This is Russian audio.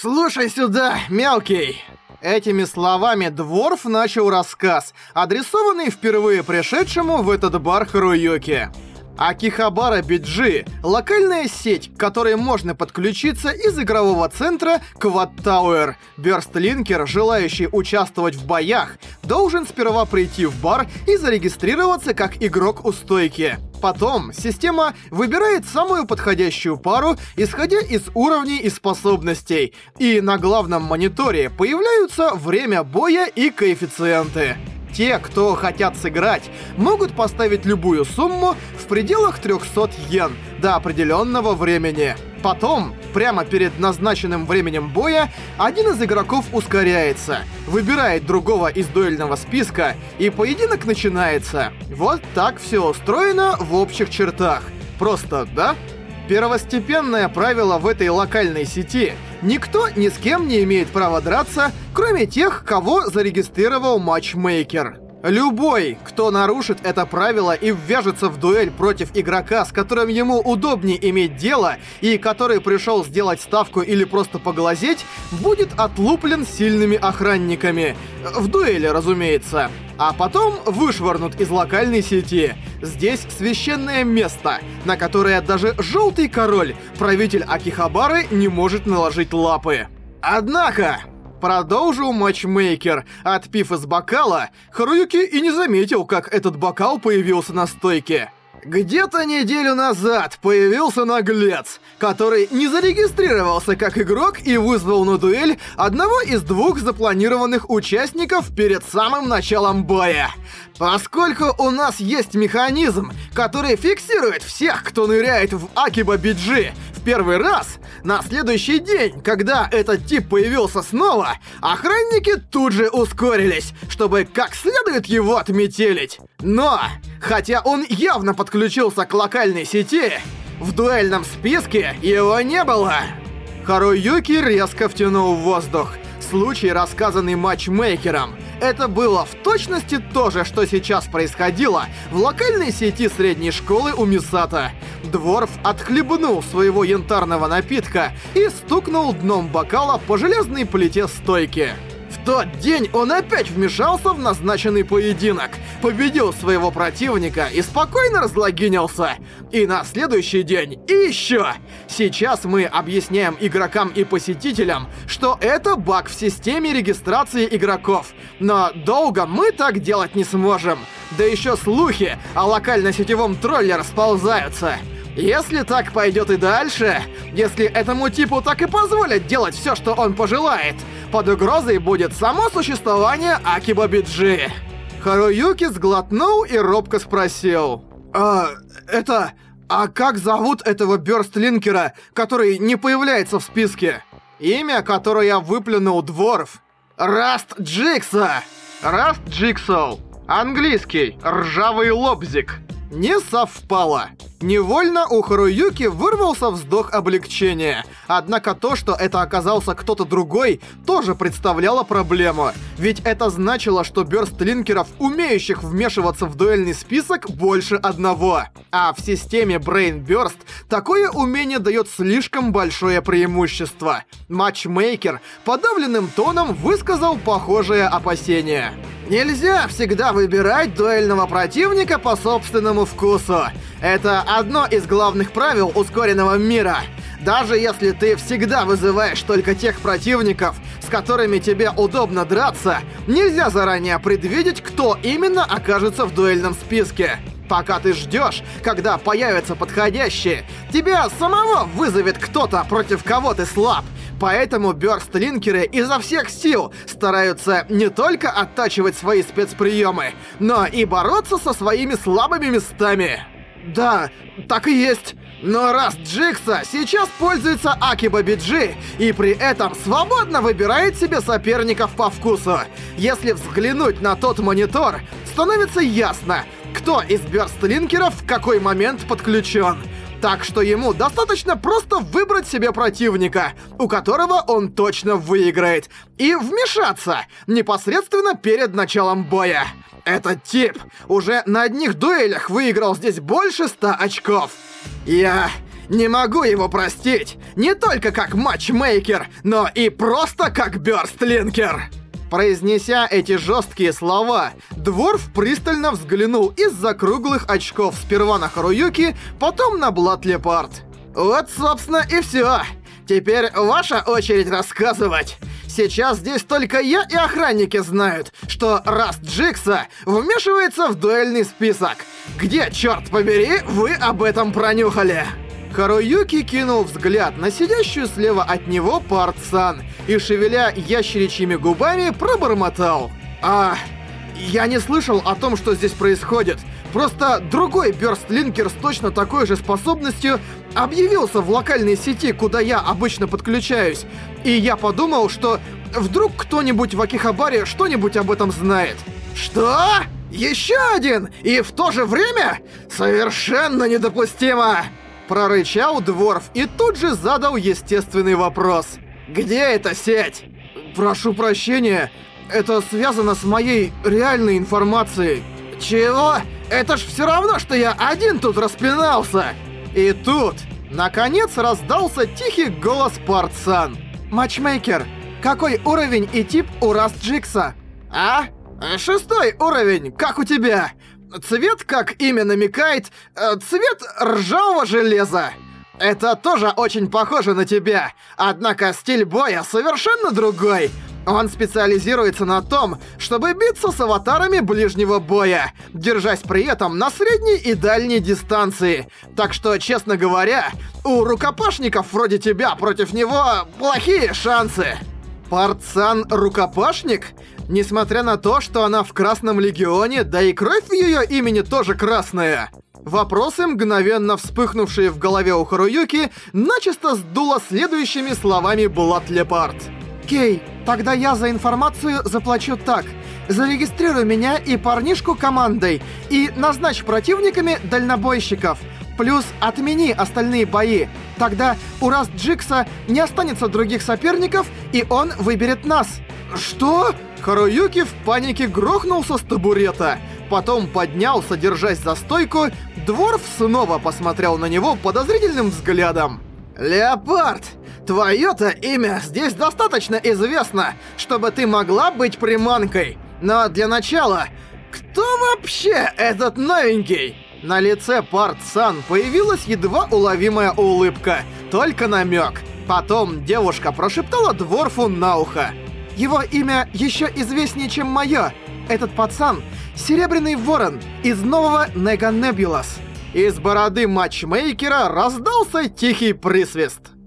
«Слушай сюда, мелкий!» Этими словами Дворф начал рассказ, адресованный впервые пришедшему в этот бар Харуюки. Акихабара Биджи – локальная сеть, к которой можно подключиться из игрового центра Quad Tower. Бёрстлинкер, желающий участвовать в боях, должен сперва прийти в бар и зарегистрироваться как игрок у стойки. Потом система выбирает самую подходящую пару, исходя из уровней и способностей. И на главном мониторе появляются время боя и коэффициенты. Те, кто хотят сыграть, могут поставить любую сумму в пределах 300 йен до определенного времени. Потом, прямо перед назначенным временем боя, один из игроков ускоряется, выбирает другого из дуэльного списка, и поединок начинается. Вот так все устроено в общих чертах. Просто, да? Первостепенное правило в этой локальной сети — Никто ни с кем не имеет права драться, кроме тех, кого зарегистрировал матчмейкер. Любой, кто нарушит это правило и ввяжется в дуэль против игрока, с которым ему удобнее иметь дело, и который пришел сделать ставку или просто поглазеть, будет отлуплен сильными охранниками. В дуэли, разумеется. А потом вышвырнут из локальной сети. Здесь священное место, на которое даже Желтый Король, правитель Акихабары, не может наложить лапы. Однако, Продолжил матчмейкер. Отпив из бокала, Харуюки и не заметил, как этот бокал появился на стойке. Где-то неделю назад появился наглец, который не зарегистрировался как игрок и вызвал на дуэль одного из двух запланированных участников перед самым началом боя. Поскольку у нас есть механизм, который фиксирует всех, кто ныряет в Акиба Биджи в первый раз, на следующий день, когда этот тип появился снова, охранники тут же ускорились, чтобы как следует его отметелить. Но, хотя он явно подключился к локальной сети, в дуэльном списке его не было. Харуюки резко втянул воздух. Случай, рассказанный матчмейкером — это было в точности то же, что сейчас происходило в локальной сети средней школы у Мисата. Дворф отхлебнул своего янтарного напитка и стукнул дном бокала по железной плите стойки тот день он опять вмешался в назначенный поединок, победил своего противника и спокойно разлогинился. И на следующий день и еще. Сейчас мы объясняем игрокам и посетителям, что это баг в системе регистрации игроков. Но долго мы так делать не сможем. Да еще слухи о локально-сетевом тролле расползаются. Если так пойдет и дальше, если этому типу так и позволят делать все, что он пожелает, под угрозой будет само существование Акиба Биджи. Харуюки сглотнул и робко спросил. «А, это... А как зовут этого бёрстлинкера, который не появляется в списке?» «Имя, которое я выплюнул, Дворф. Раст Джикса!» «Раст Джиксоу. Английский. Ржавый лобзик». Не совпало. Невольно у Харуюки вырвался вздох облегчения. Однако то, что это оказался кто-то другой, тоже представляло проблему. Ведь это значило, что бёрстлинкеров, умеющих вмешиваться в дуэльный список, больше одного. А в системе Brain Burst такое умение дает слишком большое преимущество. Матчмейкер подавленным тоном высказал похожее опасение. Нельзя всегда выбирать дуэльного противника по собственному вкусу. Это одно из главных правил ускоренного мира. Даже если ты всегда вызываешь только тех противников, с которыми тебе удобно драться, нельзя заранее предвидеть, кто именно окажется в дуэльном списке. Пока ты ждешь, когда появятся подходящие, тебя самого вызовет кто-то, против кого ты слаб. Поэтому бёрстлинкеры изо всех сил стараются не только оттачивать свои спецприемы, но и бороться со своими слабыми местами. Да, так и есть. Но раз Джикса сейчас пользуется Акиба Биджи и при этом свободно выбирает себе соперников по вкусу, если взглянуть на тот монитор, становится ясно, кто из бёрстлинкеров в какой момент подключен. Так что ему достаточно просто выбрать себе противника, у которого он точно выиграет, и вмешаться непосредственно перед началом боя. Этот тип уже на одних дуэлях выиграл здесь больше ста очков. Я... Не могу его простить! Не только как матчмейкер, но и просто как бёрстлинкер!» Произнеся эти жесткие слова, Дворф пристально взглянул из-за круглых очков сперва на Харуюки, потом на Блат Лепард. «Вот, собственно, и все. Теперь ваша очередь рассказывать. Сейчас здесь только я и охранники знают, что Раст Джикса вмешивается в дуэльный список. Где, черт побери, вы об этом пронюхали?» Харуюки кинул взгляд на сидящую слева от него Парт-сан и, шевеля ящеричьими губами, пробормотал. «А, я не слышал о том, что здесь происходит. Просто другой бёрстлинкер с точно такой же способностью объявился в локальной сети, куда я обычно подключаюсь. И я подумал, что вдруг кто-нибудь в Акихабаре что-нибудь об этом знает. Что? Еще один? И в то же время? Совершенно недопустимо! Прорычал Дворф и тут же задал естественный вопрос. «Где эта сеть?» «Прошу прощения, это связано с моей реальной информацией». «Чего? Это ж все равно, что я один тут распинался!» И тут, наконец, раздался тихий голос Партсан. «Матчмейкер, какой уровень и тип у Раст Джикса?» «А? Шестой уровень, как у тебя?» Цвет, как имя намекает, э, цвет ржавого железа. Это тоже очень похоже на тебя, однако стиль боя совершенно другой. Он специализируется на том, чтобы биться с аватарами ближнего боя, держась при этом на средней и дальней дистанции. Так что, честно говоря, у рукопашников вроде тебя против него плохие шансы. Парцан рукопашник? Несмотря на то, что она в Красном Легионе, да и кровь в ее имени тоже красная. Вопросы, мгновенно вспыхнувшие в голове у Харуюки, начисто сдуло следующими словами Блат Лепард. «Кей, тогда я за информацию заплачу так. Зарегистрируй меня и парнишку командой, и назначь противниками дальнобойщиков. Плюс отмени остальные бои. Тогда у Раст Джикса не останется других соперников, и он выберет нас». «Что?» Харуюки в панике грохнулся с табурета. Потом поднялся, держась за стойку. Дворф снова посмотрел на него подозрительным взглядом. «Леопард, твое-то имя здесь достаточно известно, чтобы ты могла быть приманкой. Но для начала, кто вообще этот новенький?» На лице Парт-сан появилась едва уловимая улыбка, только намек. Потом девушка прошептала Дворфу на ухо. Его имя еще известнее, чем мое. Этот пацан — Серебряный Ворон из нового Нега Небулас. Из бороды матчмейкера раздался тихий присвист.